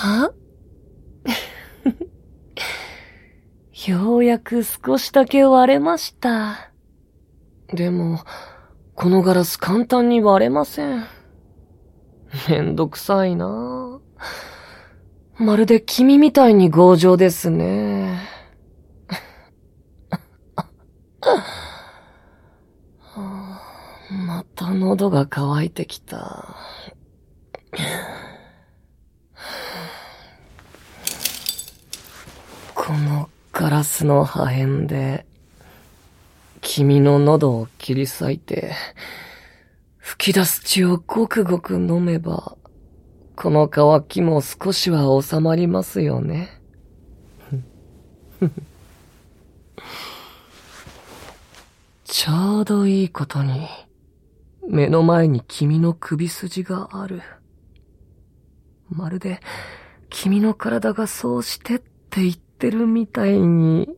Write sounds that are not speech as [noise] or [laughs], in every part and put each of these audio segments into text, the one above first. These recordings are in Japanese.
は？[laughs] ようやく少しだけ割れました。でも、このガラス簡単に割れません。めんどくさいなまるで君みたいに強情ですね。[laughs] また喉が渇いてきた。このガラスの破片で、君の喉を切り裂いて、吹き出す血をごくごく飲めば、この渇きも少しは収まりますよね。[laughs] ちょうどいいことに、目の前に君の首筋がある。まるで、君の体がそうしてって言ってるみたいに。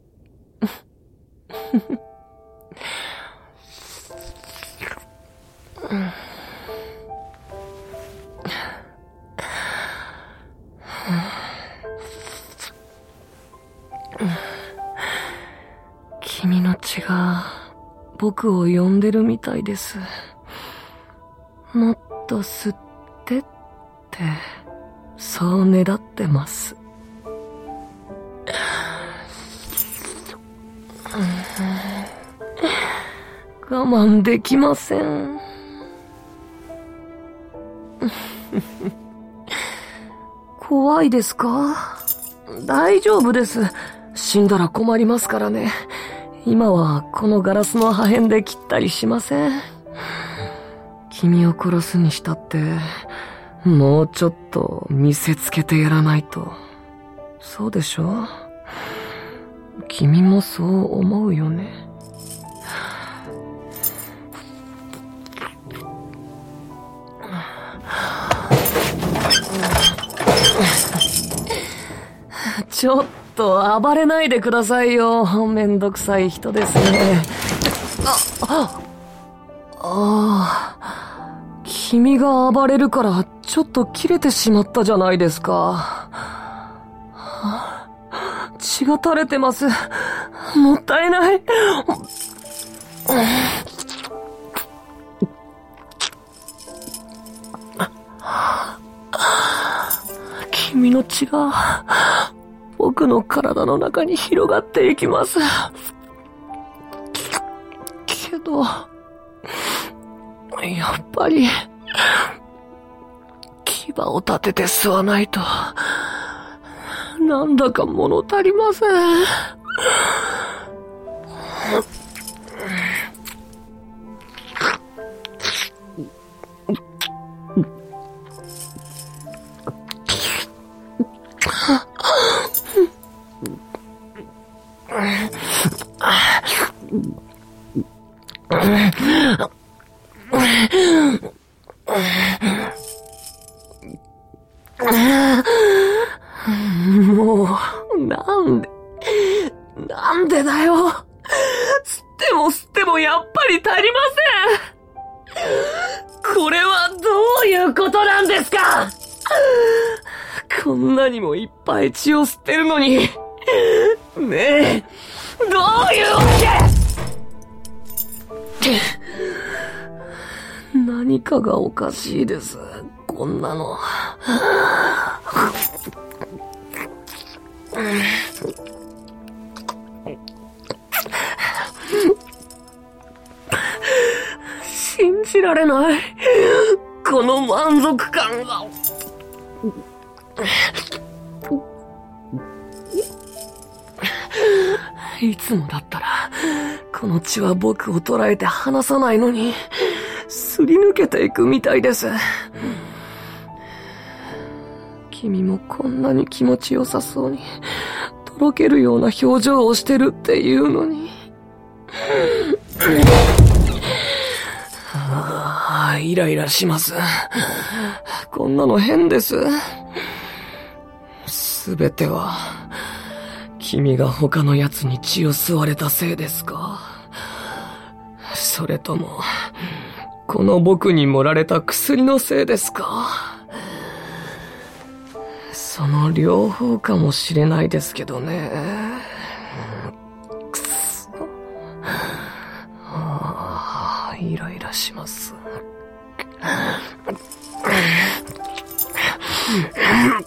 君の血が僕を呼んでるみたいです。もっと吸ってって、そうねだってます。我慢できません。[laughs] 怖いですか？大丈夫です。死んだら困りますからね。今はこのガラスの破片で切ったりしません。君を殺すにしたって、もうちょっと見せつけてやらないと。そうでしょ君もそう思うよね。ちょっと暴れないでくださいよ。めんどくさい人ですね。あ、あ、あ君が暴れるからちょっと切れてしまったじゃないですか。血が垂れてます。もったいない。君の血が僕の体の中に広がっていきます。けど、やっぱり、牙を立てて吸わないと、なんだか物足りません。もっぱり足りません。これはどういうことなんですか？こんなにもいっぱい血を吸ってるのに。ねえ、どういうわけ？何かがおかしいです。こんなの。られない。この満足感が。いつもだったら、この血は僕を捉えて離さないのに、すり抜けていくみたいです。君もこんなに気持ちよさそうに、とろけるような表情をしてるっていうのに。イライラします。こんなの変です。すべては、君が他の奴に血を吸われたせいですかそれとも、この僕に盛られた薬のせいですかその両方かもしれないですけどね。くそ。ああ、イライラします。Ah!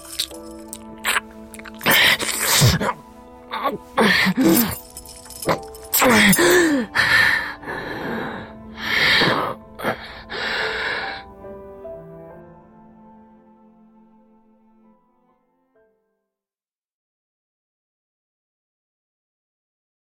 [laughs]